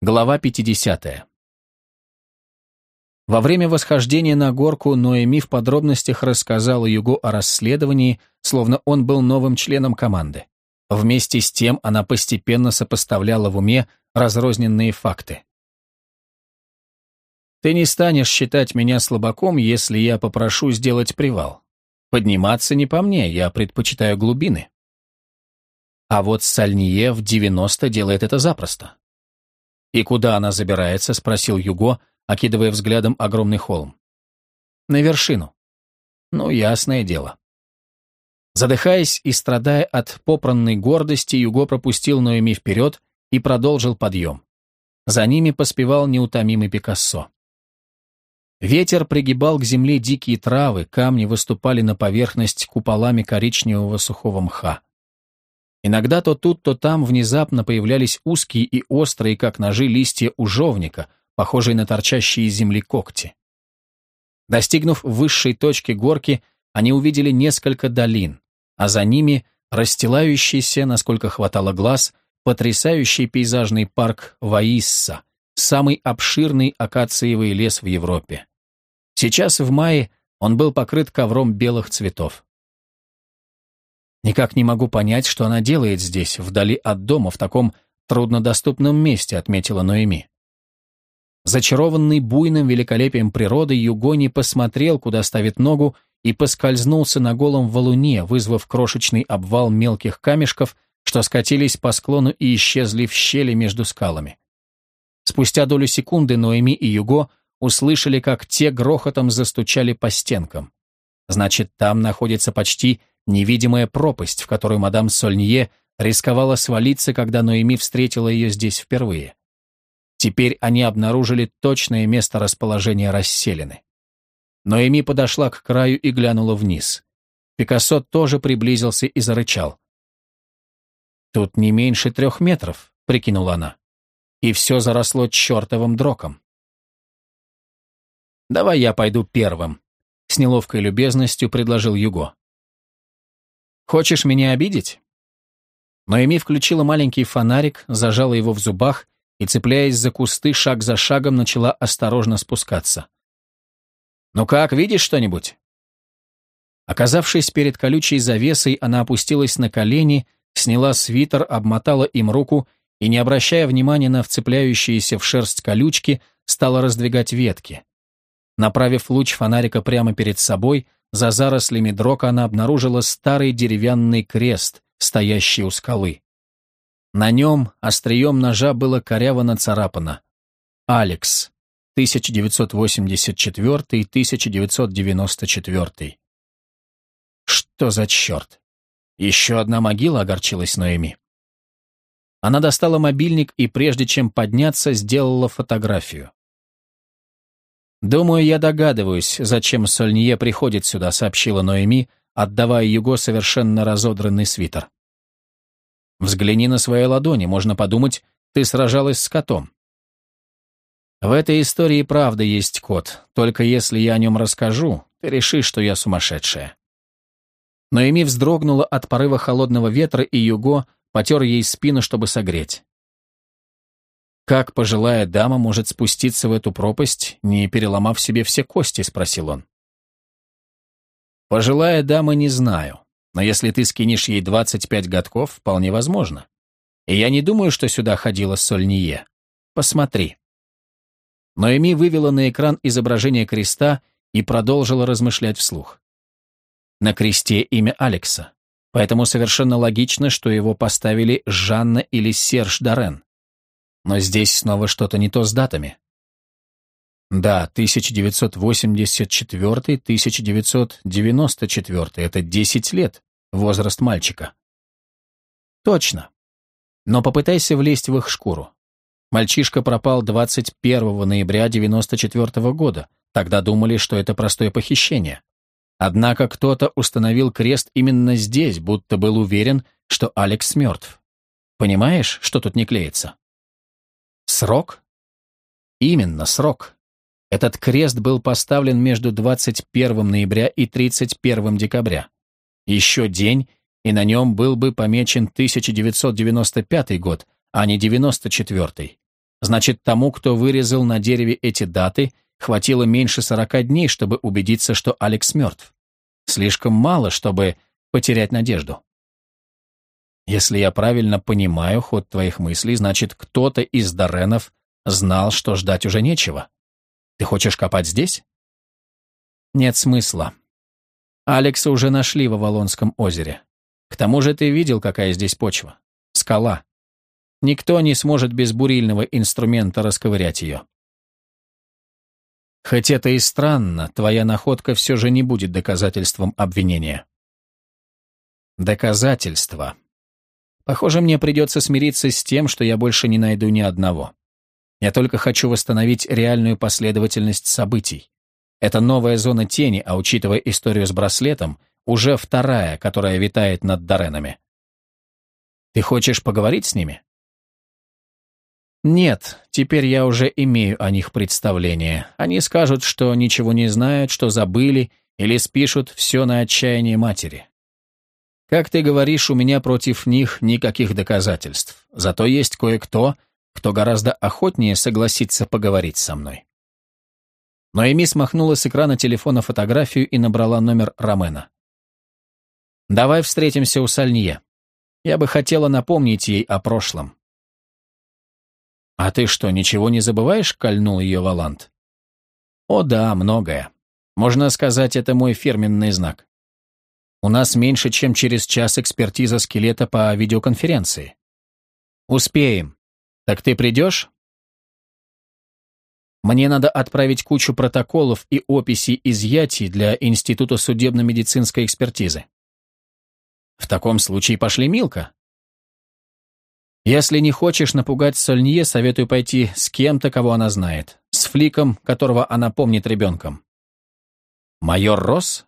Глава 50. Во время восхождения на горку Ноэми в подробностях рассказала Юго о расследовании, словно он был новым членом команды. Вместе с тем она постепенно сопоставляла в уме разрозненные факты. «Ты не станешь считать меня слабаком, если я попрошу сделать привал. Подниматься не по мне, я предпочитаю глубины». А вот Сальние в 90 делает это запросто. «И куда она забирается?» — спросил Юго, окидывая взглядом огромный холм. «На вершину». «Ну, ясное дело». Задыхаясь и страдая от попранной гордости, Юго пропустил Ноэми вперед и продолжил подъем. За ними поспевал неутомимый Пикассо. Ветер пригибал к земле дикие травы, камни выступали на поверхность куполами коричневого сухого мха. Иногда то тут, то там внезапно появлялись узкие и острые, как ножи, листья ужовника, похожие на торчащие из земли когти. Достигнув высшей точки горки, они увидели несколько долин, а за ними расстилающийся, насколько хватало глаз, потрясающий пейзажный парк Ваисса, самый обширный акациевый лес в Европе. Сейчас, в мае, он был покрыт ковром белых цветов. Никак не могу понять, что она делает здесь, вдали от дома, в таком труднодоступном месте, отметила Ноэми. Зачарованный буйным великолепием природы, Югони посмотрел, куда ставит ногу, и поскользнулся на голом валуне, вызвав крошечный обвал мелких камешков, что скатились по склону и исчезли в щели между скалами. Спустя долю секунды Ноэми и Юго услышали, как те грохотом застучали по стенкам. Значит, там находится почти невидимая пропасть, в которую мадам Сольнье рисковала свалиться, когда Ноэми встретила ее здесь впервые. Теперь они обнаружили точное место расположения расселены. Ноэми подошла к краю и глянула вниз. Пикассо тоже приблизился и зарычал. «Тут не меньше трех метров», — прикинула она. «И все заросло чертовым дроком». «Давай я пойду первым», — с неловкой любезностью предложил Юго. «Хочешь меня обидеть?» Ноэми включила маленький фонарик, зажала его в зубах и, цепляясь за кусты, шаг за шагом начала осторожно спускаться. «Ну как, видишь что-нибудь?» Оказавшись перед колючей завесой, она опустилась на колени, сняла свитер, обмотала им руку и, не обращая внимания на вцепляющиеся в шерсть колючки, стала раздвигать ветки. Направив луч фонарика прямо перед собой, за зарослями дрока она обнаружила старый деревянный крест, стоящий у скалы. На нем острием ножа было коряво нацарапано «Алекс, 1984-1994». Что за черт? Еще одна могила огорчилась Ноэми. Она достала мобильник и, прежде чем подняться, сделала фотографию. «Думаю, я догадываюсь, зачем Сольнье приходит сюда», — сообщила Ноэми, отдавая Юго совершенно разодранный свитер. «Взгляни на свои ладони, можно подумать, ты сражалась с котом». В этой истории правда есть кот, только если я о нем расскажу, ты решишь, что я сумасшедшая. Ноэми вздрогнула от порыва холодного ветра, и Юго потер ей спину, чтобы согреть. «Как пожилая дама может спуститься в эту пропасть, не переломав себе все кости?» — спросил он. «Пожилая дама не знаю, но если ты скинешь ей 25 годков, вполне возможно. И я не думаю, что сюда ходила Сольние. Посмотри». Ноэми вывела на экран изображение креста и продолжила размышлять вслух. На кресте имя Алекса, поэтому совершенно логично, что его поставили Жанна или Серж Дорен. Но здесь снова что-то не то с датами. Да, 1984-1994 — это 10 лет, возраст мальчика. Точно. Но попытайся влезть в их шкуру. Мальчишка пропал 21 ноября 94 года. Тогда думали, что это простое похищение. Однако кто-то установил крест именно здесь, будто был уверен, что Алекс мертв. Понимаешь, что тут не клеится? Срок? Именно, срок. Этот крест был поставлен между 21 ноября и 31 декабря. Еще день, и на нем был бы помечен 1995 год, а не 94 Значит, тому, кто вырезал на дереве эти даты, хватило меньше сорока дней, чтобы убедиться, что Алекс мертв. Слишком мало, чтобы потерять надежду. Если я правильно понимаю ход твоих мыслей, значит, кто-то из Доренов знал, что ждать уже нечего. Ты хочешь копать здесь? Нет смысла. Алекса уже нашли в Авалонском озере. К тому же ты видел, какая здесь почва. Скала. Никто не сможет без бурильного инструмента расковырять ее. Хоть это и странно, твоя находка все же не будет доказательством обвинения. Доказательства. Похоже, мне придется смириться с тем, что я больше не найду ни одного. Я только хочу восстановить реальную последовательность событий. Это новая зона тени, а учитывая историю с браслетом, уже вторая, которая витает над Доренами. Ты хочешь поговорить с ними? Нет, теперь я уже имею о них представление. Они скажут, что ничего не знают, что забыли, или спишут все на отчаяние матери. Как ты говоришь, у меня против них никаких доказательств. Зато есть кое-кто, кто гораздо охотнее согласится поговорить со мной. Но Эми смахнула с экрана телефона фотографию и набрала номер Ромена. «Давай встретимся у Сальнье. Я бы хотела напомнить ей о прошлом. «А ты что, ничего не забываешь?» — кольнул ее Валант. «О да, многое. Можно сказать, это мой фирменный знак. У нас меньше, чем через час экспертиза скелета по видеоконференции. Успеем. Так ты придешь?» Мне надо отправить кучу протоколов и описей изъятий для Института судебно-медицинской экспертизы. В таком случае пошли Милка. Если не хочешь напугать Сольнье, советую пойти с кем-то, кого она знает. С фликом, которого она помнит ребенком. Майор Росс?